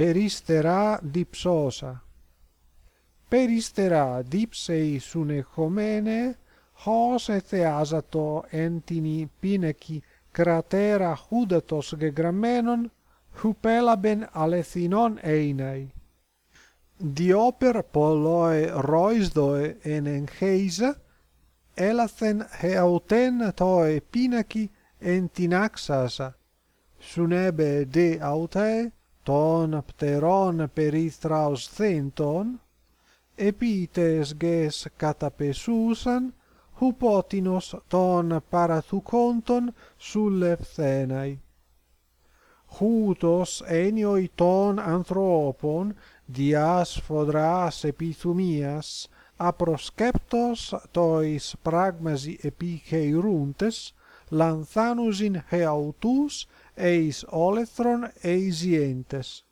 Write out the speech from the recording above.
περιστερά διψώσα. Περιστερά dipsei συνεχομένε, χως εθεάζατο εν την πίνεκη κρατέρα χούδατος γεγραμμένων, χουπέλαμπεν αλεθινών έιναι. Διόπερ πολλοί ρόισδοι εν εγχέιζα, έλαθεν εαυτέν τοε πίνακι εν την άξασα. Σουνέμπε δε ton pteron peristraus centon, epites ges catapesusan, hupotinos ton parathuconton sulle phthenai. Hutos enioi ton anthropon, dias fodras epithumias, aproskeptos tois pragmasi epichei lanzanus in heautus eis olethron eisientes